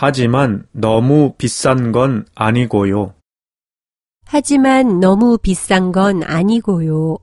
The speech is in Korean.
하지만 너무 비싼 건 아니고요. 하지만 너무 비싼 건 아니고요.